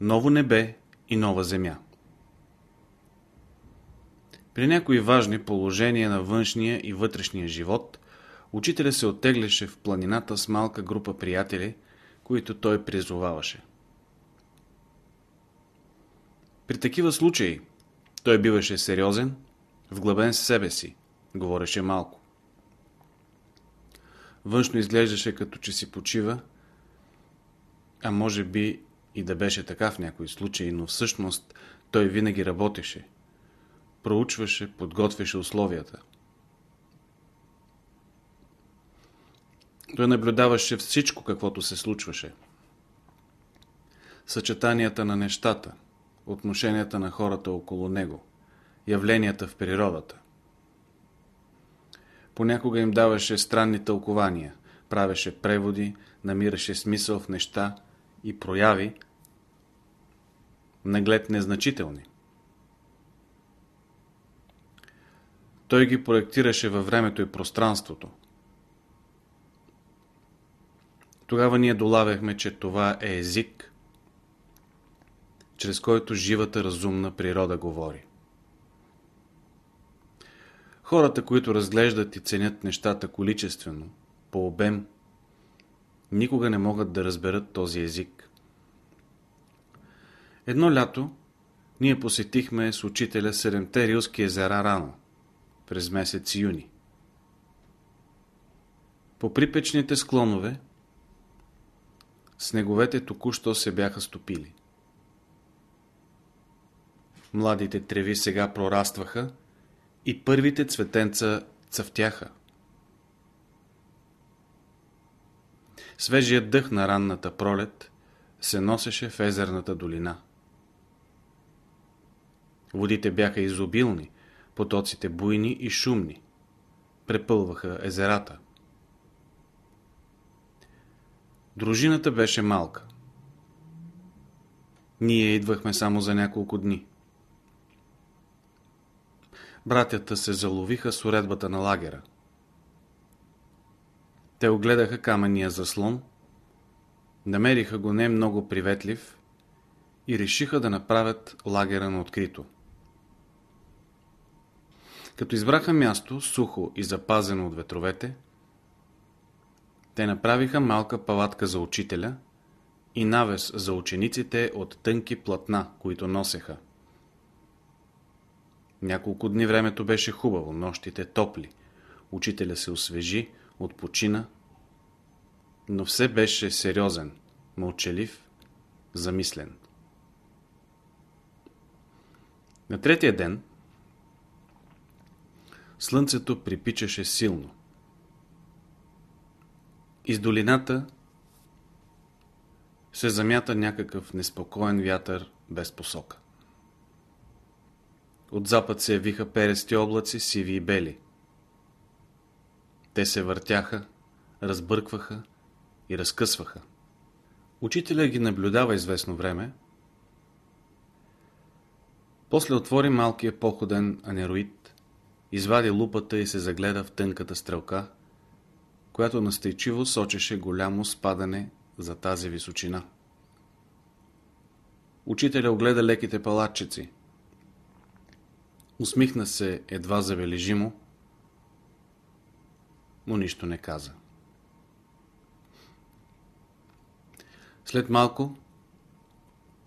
ново небе и нова земя. При някои важни положения на външния и вътрешния живот, учителя се оттегляше в планината с малка група приятели, които той призоваваше. При такива случаи той биваше сериозен, вглъбен с себе си, говореше малко. Външно изглеждаше като че си почива, а може би и да беше така в някои случаи, но всъщност той винаги работеше, проучваше, подготвяше условията. Той наблюдаваше всичко, каквото се случваше. Съчетанията на нещата, отношенията на хората около него, явленията в природата. Понякога им даваше странни тълкования, правеше преводи, намираше смисъл в неща и прояви, наглед незначителни. Той ги проектираше във времето и пространството. Тогава ние долавяхме, че това е език, чрез който живата разумна природа говори. Хората, които разглеждат и ценят нещата количествено, по обем, никога не могат да разберат този език. Едно лято ние посетихме с учителя Седемте Рилски езера рано, през месец юни. По припечните склонове снеговете току-що се бяха стопили. Младите треви сега прорастваха и първите цветенца цъфтяха. Свежият дъх на ранната пролет се носеше в езерната долина. Водите бяха изобилни, потоците буйни и шумни. Препълваха езерата. Дружината беше малка. Ние идвахме само за няколко дни. Братята се заловиха с уредбата на лагера. Те огледаха камъния заслон, намериха го не много приветлив и решиха да направят лагера на открито. Като избраха място, сухо и запазено от ветровете, те направиха малка палатка за учителя и навес за учениците от тънки платна, които носеха. Няколко дни времето беше хубаво, нощите топли. Учителя се освежи, отпочина, но все беше сериозен, мълчалив, замислен. На третия ден слънцето припичаше силно. Из долината се замята някакъв неспокоен вятър без посока. От запад се явиха перести облаци, сиви и бели. Те се въртяха, разбъркваха и разкъсваха. Учителя ги наблюдава известно време. После отвори малкия походен анероид, извади лупата и се загледа в тънката стрелка, която настойчиво сочеше голямо спадане за тази височина. Учителя огледа леките палатчици. Усмихна се едва забележимо, но нищо не каза. След малко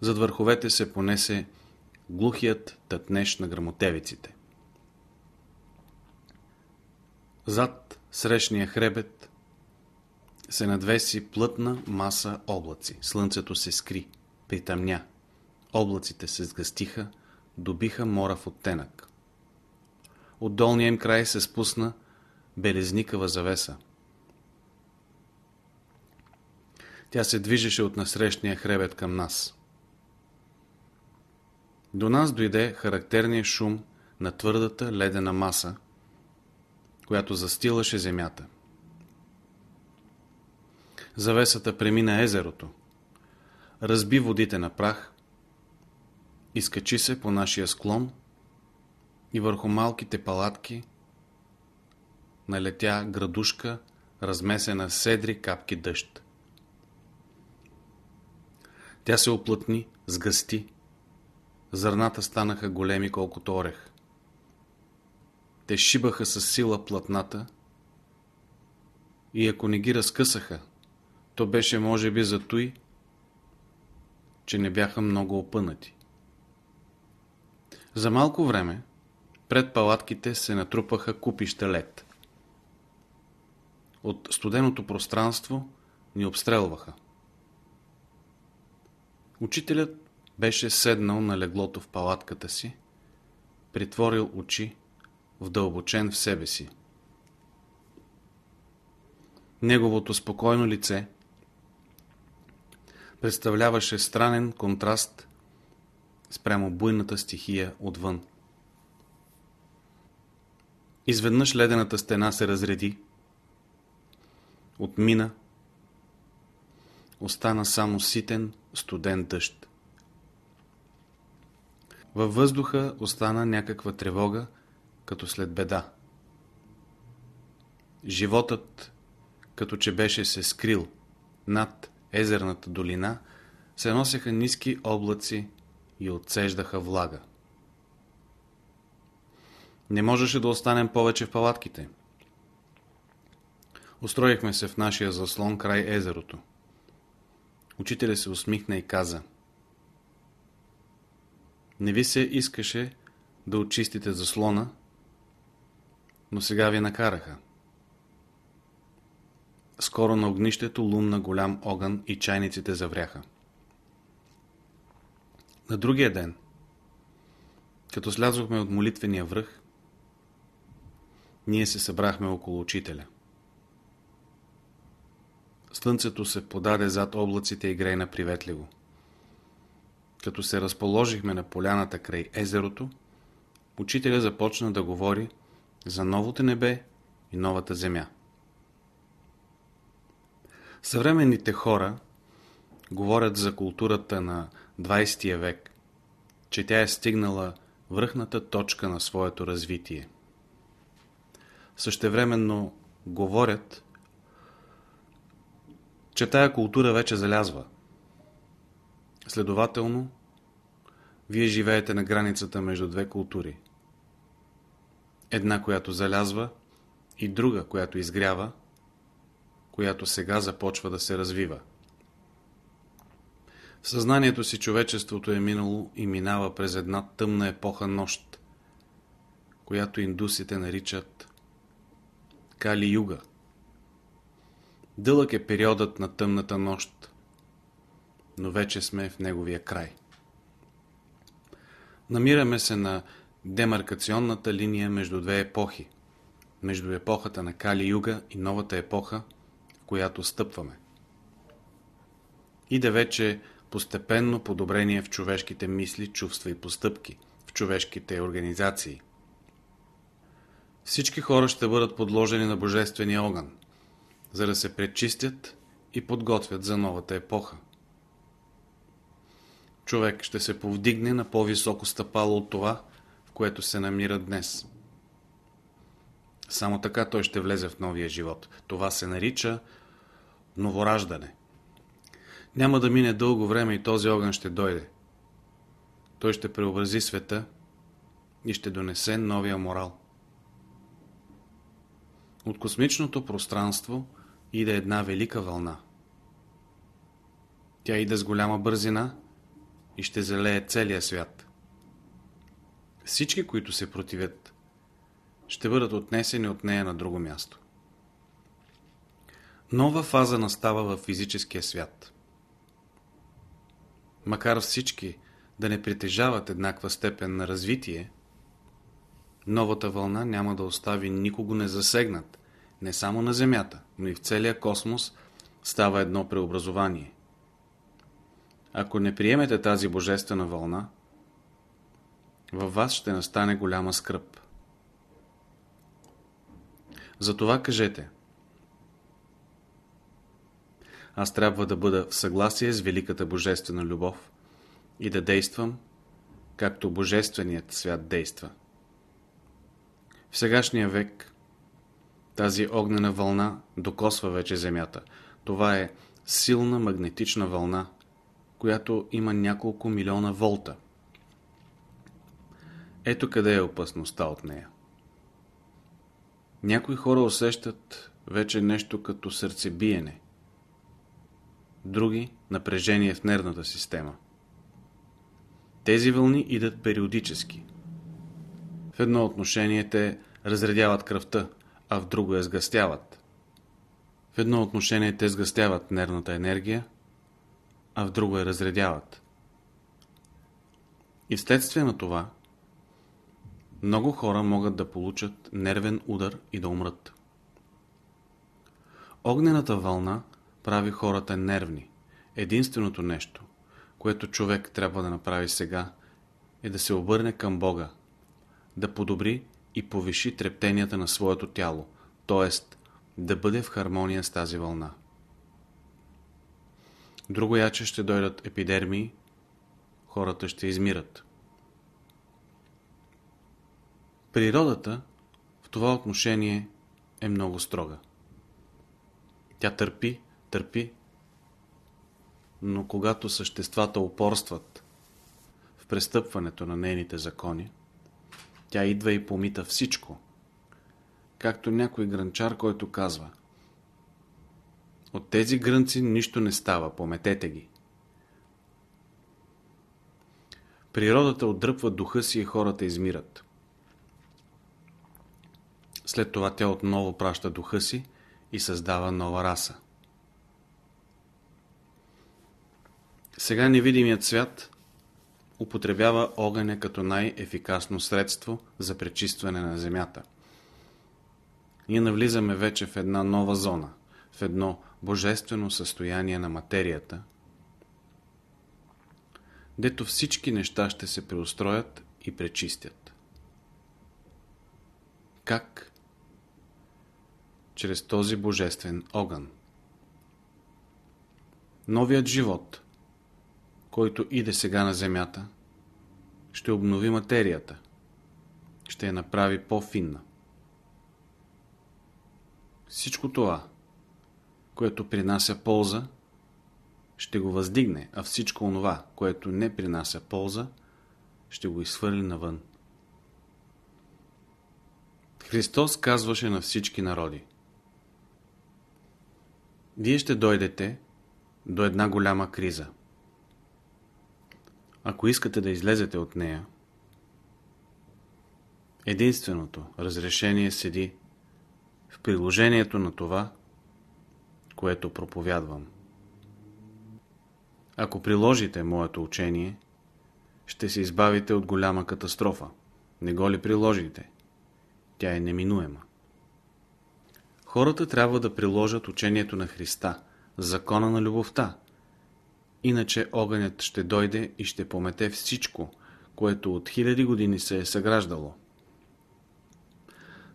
зад върховете се понесе глухият тътнеж на грамотевиците. Зад срещния хребет се надвеси плътна маса облаци. Слънцето се скри, притъмня. Облаците се сгъстиха, добиха морав оттенък. От долния им край се спусна белезникава завеса. Тя се движеше от насрещния хребет към нас. До нас дойде характерният шум на твърдата ледена маса, която застилаше земята. Завесата премина езерото, разби водите на прах, изкачи се по нашия склон и върху малките палатки налетя градушка, размесена седри капки дъжд. Тя се оплътни, сгъсти. Зърната станаха големи колкото орех. Те шибаха с сила платната и ако не ги разкъсаха, то беше може би за той, че не бяха много опънати. За малко време пред палатките се натрупаха купища лед. От студеното пространство ни обстрелваха. Учителят беше седнал на леглото в палатката си, притворил очи, вдълбочен в себе си. Неговото спокойно лице представляваше странен контраст спрямо буйната стихия отвън. Изведнъж ледената стена се разреди, отмина, остана само ситен, студен дъжд. Във въздуха остана някаква тревога, като след беда. Животът, като че беше се скрил над езерната долина, се носеха ниски облаци и отсеждаха влага. Не можеше да останем повече в палатките. Устроихме се в нашия заслон край езерото. Учителя се усмихна и каза Не ви се искаше да очистите заслона, но сега ви накараха. Скоро на огнището лумна голям огън и чайниците завряха. На другия ден, като слязохме от молитвения връх, ние се събрахме около учителя. Слънцето се подаде зад облаците и грейна приветливо. Като се разположихме на поляната край езерото, учителя започна да говори за новото небе и новата земя. Съвременните хора говорят за културата на 20 век, че тя е стигнала връхната точка на своето развитие. Същевременно говорят, че тая култура вече залязва. Следователно, вие живеете на границата между две култури. Една, която залязва и друга, която изгрява, която сега започва да се развива. В съзнанието си човечеството е минало и минава през една тъмна епоха нощ, която индусите наричат Кали-юга. Дълъг е периодът на тъмната нощ, но вече сме в неговия край. Намираме се на демаркационната линия между две епохи, между епохата на Кали-юга и новата епоха, в която стъпваме. Иде вече постепенно подобрение в човешките мисли, чувства и постъпки, в човешките организации. Всички хора ще бъдат подложени на Божествения огън, за да се пречистят и подготвят за новата епоха. Човек ще се повдигне на по-високо стъпало от това, в което се намира днес. Само така той ще влезе в новия живот. Това се нарича новораждане. Няма да мине дълго време и този огън ще дойде. Той ще преобрази света и ще донесе новия морал. От космичното пространство иде една велика вълна. Тя иде с голяма бързина и ще залее целия свят. Всички, които се противят, ще бъдат отнесени от нея на друго място. Нова фаза настава в физическия свят. Макар всички да не притежават еднаква степен на развитие, новата вълна няма да остави никого незасегнат, не само на Земята, но и в целия космос става едно преобразование. Ако не приемете тази божествена вълна, във вас ще настане голяма скръп. Затова кажете Аз трябва да бъда в съгласие с великата божествена любов и да действам, както божественият свят действа. В сегашния век тази огнена вълна докосва вече Земята. Това е силна магнетична вълна, която има няколко милиона волта. Ето къде е опасността от нея. Някои хора усещат вече нещо като сърцебиене, други – напрежение в нервната система. Тези вълни идат периодически. В едно отношение те разредяват кръвта, а в друго я сгъстяват. В едно отношение те сгъстяват нервната енергия, а в друго я разредяват. И вследствие на това, много хора могат да получат нервен удар и да умрат. Огнената вълна прави хората нервни. Единственото нещо, което човек трябва да направи сега, е да се обърне към Бога, да подобри и повиши трептенията на своето тяло, т.е. да бъде в хармония с тази вълна. Друго яче ще дойдат епидермии, хората ще измират. Природата в това отношение е много строга. Тя търпи, търпи, но когато съществата упорстват в престъпването на нейните закони, тя идва и помита всичко, както някой гранчар, който казва От тези грънци нищо не става, пометете ги. Природата отдръпва духа си и хората измират. След това тя отново праща духа си и създава нова раса. Сега невидимият свят употребява огъня като най-ефикасно средство за пречистване на Земята. Ние навлизаме вече в една нова зона, в едно божествено състояние на материята, дето всички неща ще се преустроят и пречистят. Как? Чрез този божествен огън. Новият живот – който иде сега на Земята, ще обнови материята, ще я направи по-финна. Всичко това, което принася полза, ще го въздигне, а всичко онова, което не принася полза, ще го изхвърли навън. Христос казваше на всички народи Вие ще дойдете до една голяма криза – ако искате да излезете от нея, единственото разрешение седи в приложението на това, което проповядвам. Ако приложите моето учение, ще се избавите от голяма катастрофа. Не го ли приложите? Тя е неминуема. Хората трябва да приложат учението на Христа, закона на любовта, Иначе огънят ще дойде и ще помете всичко, което от хиляди години се е съграждало.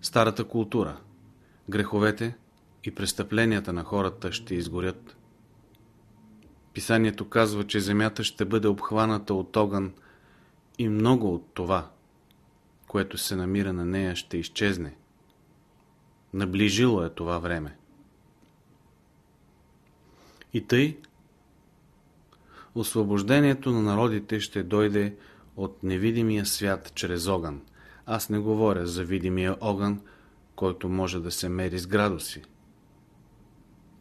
Старата култура, греховете и престъпленията на хората ще изгорят. Писанието казва, че земята ще бъде обхваната от огън и много от това, което се намира на нея, ще изчезне. Наближило е това време. И тъй, Освобождението на народите ще дойде от невидимия свят чрез огън. Аз не говоря за видимия огън, който може да се мери с градуси.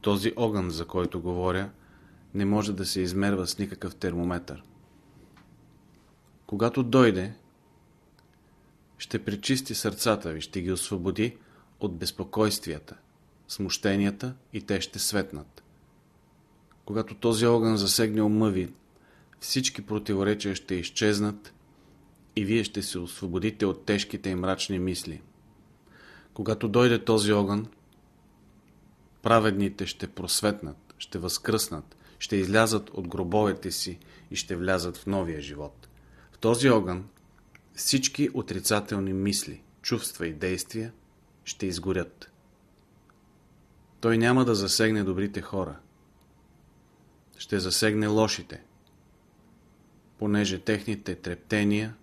Този огън, за който говоря, не може да се измерва с никакъв термометър. Когато дойде, ще пречисти сърцата ви, ще ги освободи от безпокойствията, смущенията и те ще светнат. Когато този огън засегне ума ви, всички противоречия ще изчезнат и вие ще се освободите от тежките и мрачни мисли. Когато дойде този огън, праведните ще просветнат, ще възкръснат, ще излязат от гробовете си и ще влязат в новия живот. В този огън всички отрицателни мисли, чувства и действия ще изгорят. Той няма да засегне добрите хора – ще засегне лошите, понеже техните трептения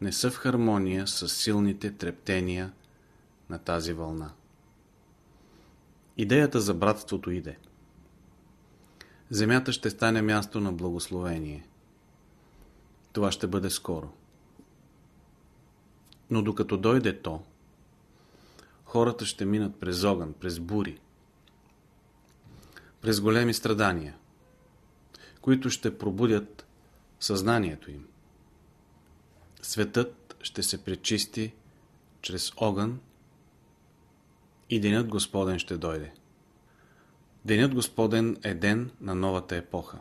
не са в хармония с силните трептения на тази вълна. Идеята за братството иде. Земята ще стане място на благословение. Това ще бъде скоро. Но докато дойде то, хората ще минат през огън, през бури, през големи страдания, които ще пробудят съзнанието им. Светът ще се пречисти чрез огън и Денят Господен ще дойде. Денят Господен е ден на новата епоха.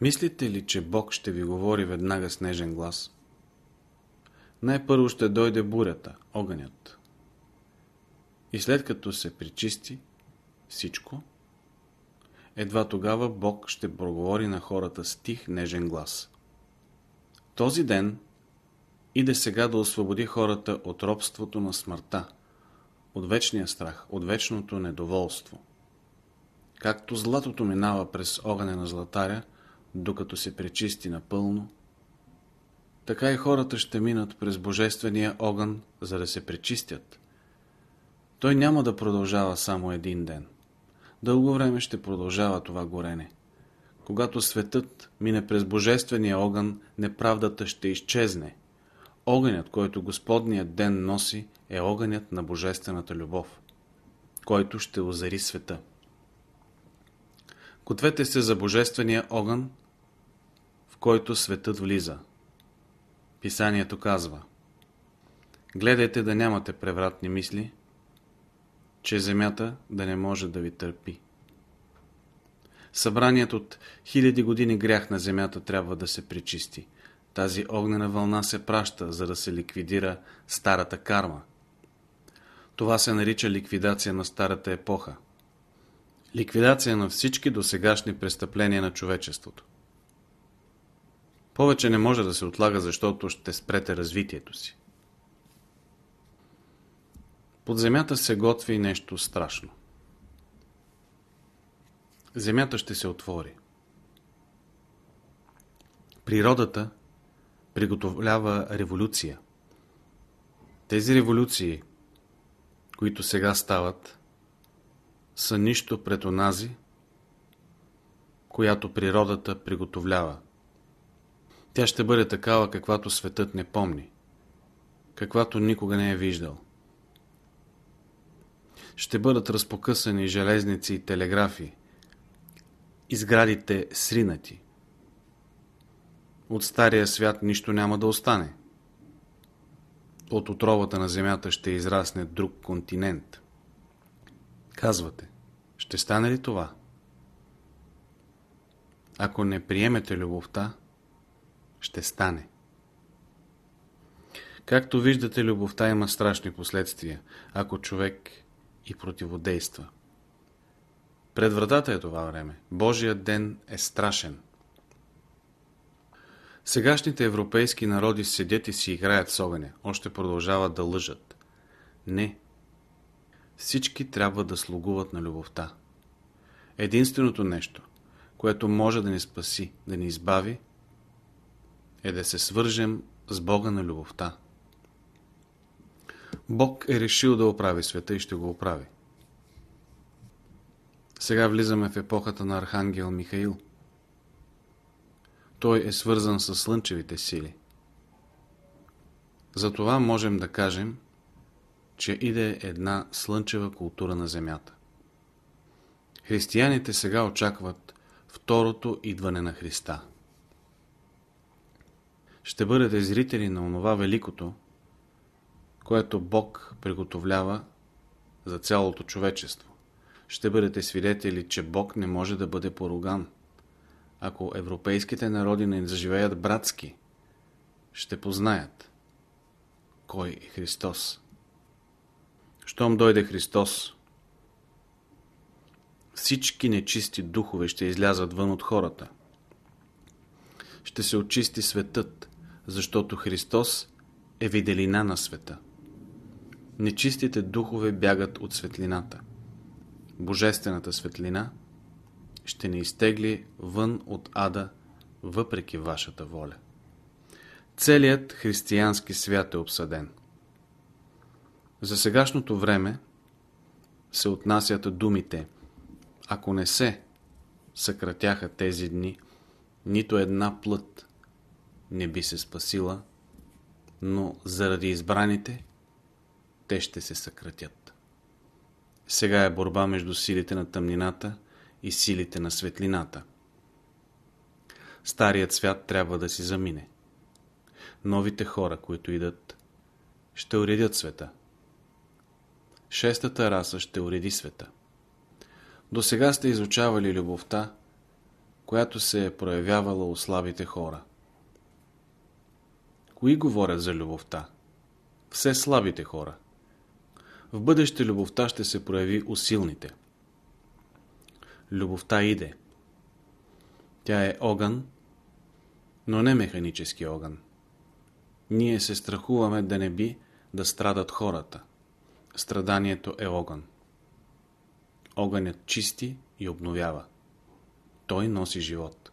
Мислите ли, че Бог ще ви говори веднага с нежен глас? Най-първо ще дойде бурята, огънят. И след като се причисти всичко, едва тогава Бог ще проговори на хората с тих, нежен глас. Този ден иде сега да освободи хората от робството на смъртта, от вечния страх, от вечното недоволство. Както златото минава през огъня на златаря, докато се пречисти напълно, така и хората ще минат през божествения огън, за да се пречистят. Той няма да продължава само един ден. Дълго време ще продължава това горене. Когато светът мине през божествения огън, неправдата ще изчезне. Огънят, който Господният ден носи, е огънят на божествената любов, който ще озари света. Кответе се за божествения огън, в който светът влиза. Писанието казва Гледайте да нямате превратни мисли, че земята да не може да ви търпи. Събраният от хиляди години грях на земята трябва да се пречисти. Тази огнена вълна се праща, за да се ликвидира старата карма. Това се нарича ликвидация на старата епоха. Ликвидация на всички досегашни престъпления на човечеството. Повече не може да се отлага, защото ще спрете развитието си. Под земята се готви нещо страшно. Земята ще се отвори. Природата приготовлява революция. Тези революции, които сега стават, са нищо пред онази, която природата приготовлява. Тя ще бъде такава, каквато светът не помни, каквато никога не е виждал. Ще бъдат разпокъсани железници и телеграфи, изградите сринати. От стария свят нищо няма да остане. От отровата на земята ще израсне друг континент. Казвате, ще стане ли това? Ако не приемете любовта, ще стане. Както виждате, любовта има страшни последствия, ако човек и противодейства. Пред вратата е това време. Божият ден е страшен. Сегашните европейски народи седят и си играят с огъня. Още продължават да лъжат. Не. Всички трябва да слугуват на любовта. Единственото нещо, което може да ни спаси, да ни избави, е да се свържем с Бога на любовта. Бог е решил да оправи света и ще го оправи. Сега влизаме в епохата на Архангел Михаил. Той е свързан с слънчевите сили. Затова можем да кажем, че иде една слънчева култура на Земята. Християните сега очакват второто идване на Христа. Ще бъдете зрители на онова великото, което Бог приготовлява за цялото човечество. Ще бъдете свидетели, че Бог не може да бъде поруган. Ако европейските народи не заживеят братски, ще познаят кой е Христос. Щом дойде Христос, всички нечисти духове ще излязат вън от хората. Ще се очисти светът, защото Христос е виделина на света. Нечистите духове бягат от светлината. Божествената светлина ще ни изтегли вън от ада, въпреки вашата воля. Целият християнски свят е обсъден. За сегашното време се отнасят думите Ако не се съкратяха тези дни, нито една плът не би се спасила, но заради избраните те ще се съкратят. Сега е борба между силите на тъмнината и силите на светлината. Старият свят трябва да си замине. Новите хора, които идат, ще уредят света. Шестата раса ще уреди света. До сега сте изучавали любовта, която се е проявявала у слабите хора. Кои говорят за любовта? Все слабите хора. В бъдеще любовта ще се прояви у силните. Любовта иде. Тя е огън, но не механически огън. Ние се страхуваме да не би да страдат хората. Страданието е огън. Огънят чисти и обновява. Той носи живот.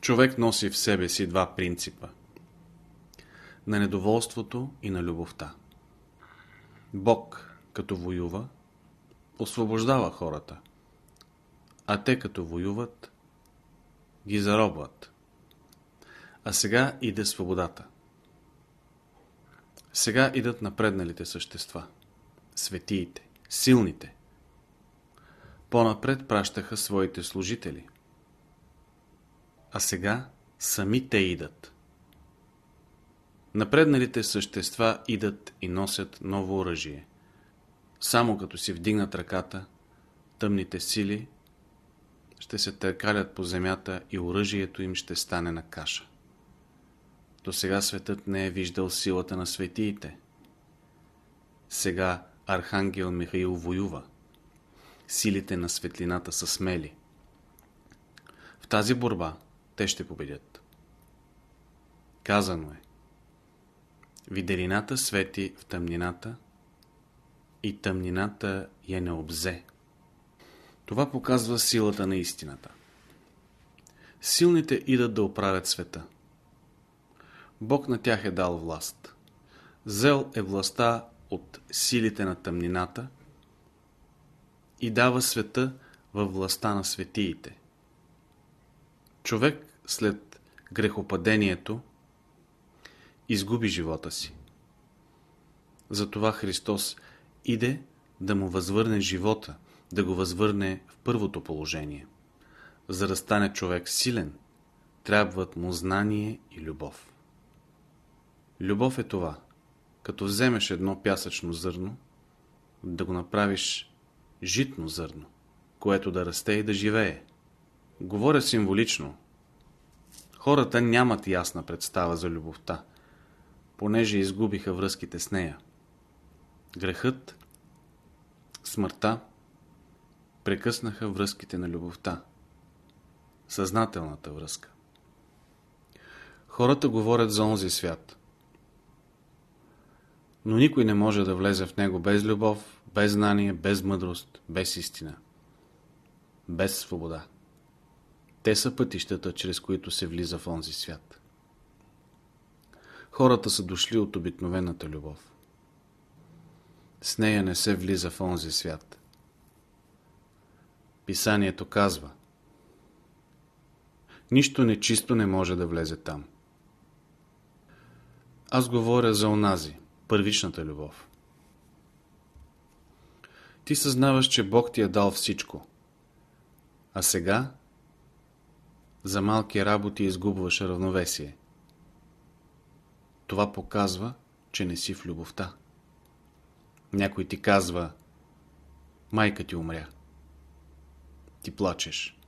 Човек носи в себе си два принципа. На недоволството и на любовта. Бог, като воюва, освобождава хората, а те като воюват, ги заробват. А сега иде свободата. Сега идат напредналите същества, светиите, силните. По-напред пращаха своите служители. А сега сами те идат. Напредналите същества идат и носят ново оръжие. Само като си вдигнат ръката, тъмните сили ще се търкалят по земята и оръжието им ще стане на каша. До сега светът не е виждал силата на светиите. Сега Архангел Михаил воюва. Силите на светлината са смели. В тази борба те ще победят. Казано е. Виделината свети в тъмнината и тъмнината я не обзе. Това показва силата на истината. Силните идат да оправят света. Бог на тях е дал власт. Зел е властта от силите на тъмнината и дава света във властта на светиите. Човек след грехопадението изгуби живота си. Затова Христос иде да му възвърне живота, да го възвърне в първото положение. За да стане човек силен, трябват му знание и любов. Любов е това. Като вземеш едно пясъчно зърно, да го направиш житно зърно, което да расте и да живее. Говоря символично. Хората нямат ясна представа за любовта, понеже изгубиха връзките с нея. Грехът, смъртта прекъснаха връзките на любовта. Съзнателната връзка. Хората говорят за онзи свят – но никой не може да влезе в него без любов, без знание, без мъдрост, без истина. Без свобода. Те са пътищата, чрез които се влиза в онзи свят. Хората са дошли от обикновената любов. С нея не се влиза в онзи свят. Писанието казва Нищо нечисто не може да влезе там. Аз говоря за онази, първичната любов. Ти съзнаваш, че Бог ти е дал всичко. А сега за малки работи изгубваш равновесие. Това показва, че не си в любовта. Някой ти казва Майка ти умря. Ти плачеш.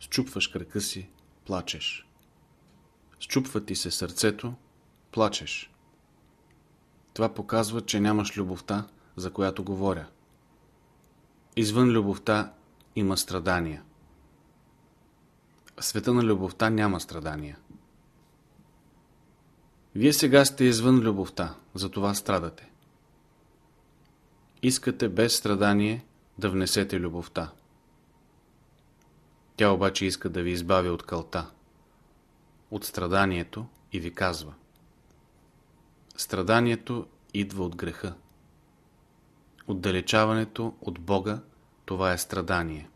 Счупваш крака си, плачеш. Счупва ти се сърцето, плачеш. Това показва, че нямаш любовта, за която говоря. Извън любовта има страдания. В света на любовта няма страдания. Вие сега сте извън любовта, затова страдате. Искате без страдание да внесете любовта. Тя обаче иска да ви избави от кълта, от страданието и ви казва – Страданието идва от греха. Отдалечаването от Бога, това е страдание.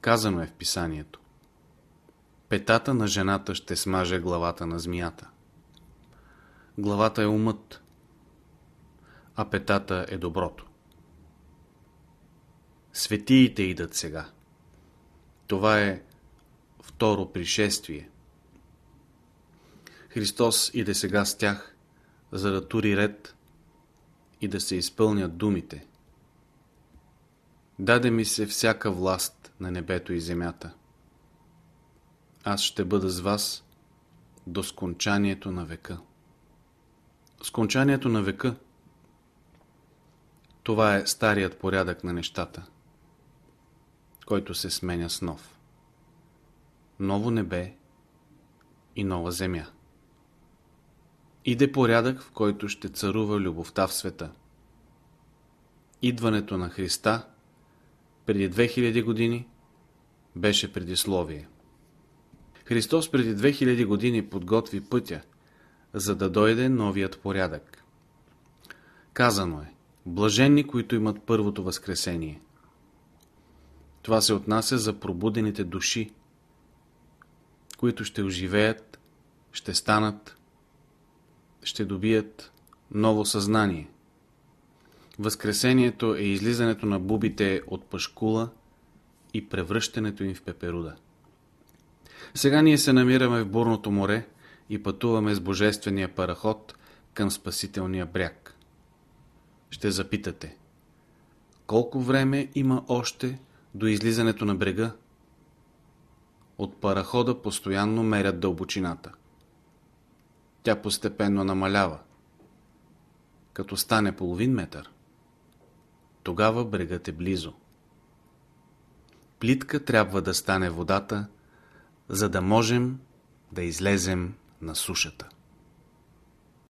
Казано е в писанието. Петата на жената ще смаже главата на змията. Главата е умът, а петата е доброто. Светиите идат сега. Това е второ пришествие. Христос иде сега с тях, за да тури ред и да се изпълнят думите. Даде ми се всяка власт на небето и земята. Аз ще бъда с вас до скончанието на века. Скончанието на века това е старият порядък на нещата, който се сменя с нов. Ново небе и нова земя. Иде порядък, в който ще царува любовта в света. Идването на Христа преди 2000 години беше предисловие. Христос преди 2000 години подготви пътя, за да дойде новият порядък. Казано е, блаженни, които имат първото възкресение. Това се отнася за пробудените души, които ще оживеят, ще станат, ще добият ново съзнание. Възкресението е излизането на бубите от пашкула и превръщането им в пеперуда. Сега ние се намираме в бурното море и пътуваме с божествения параход към спасителния бряг. Ще запитате, колко време има още до излизането на брега? От парахода постоянно мерят дълбочината. Тя постепенно намалява. Като стане половин метър, тогава брегът е близо. Плитка трябва да стане водата, за да можем да излезем на сушата.